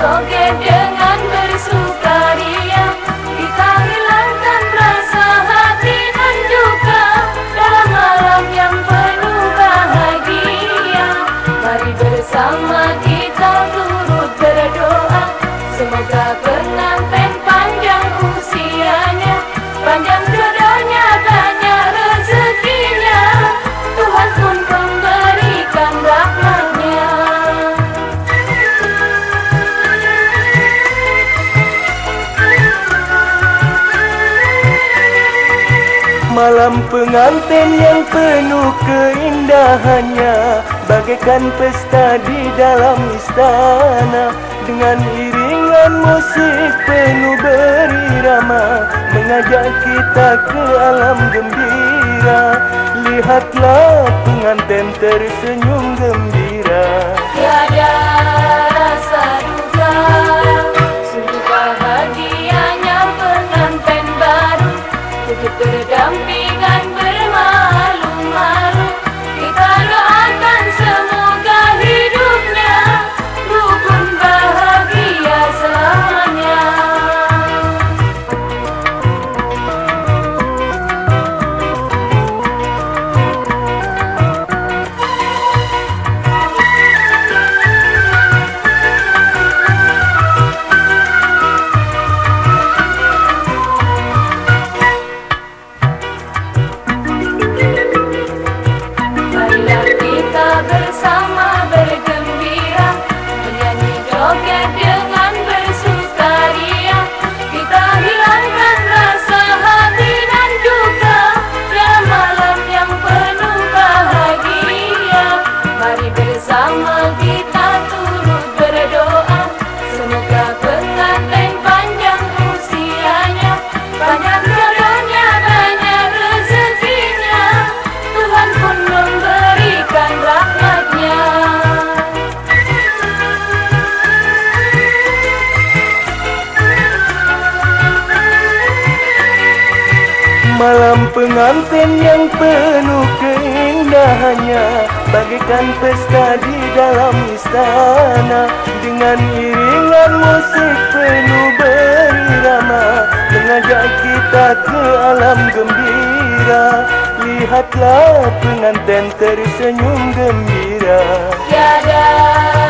Joget dengan bersuka Malam pengantin yang penuh keindahannya Bagaikan pesta di dalam istana. Dengan iringan musik penuh berirama Mengajak kita ke alam gembira. Lihatlah pengantin tersenyum gembira. Tiada Malam pengantin yang penuh keindahannya. Bagaikan pesta di dalam istana. Dengan iringan musik penuh berirama. Mengajak kita ke alam gembira. Lihatlah pengantin tersenyum gembira. Tiada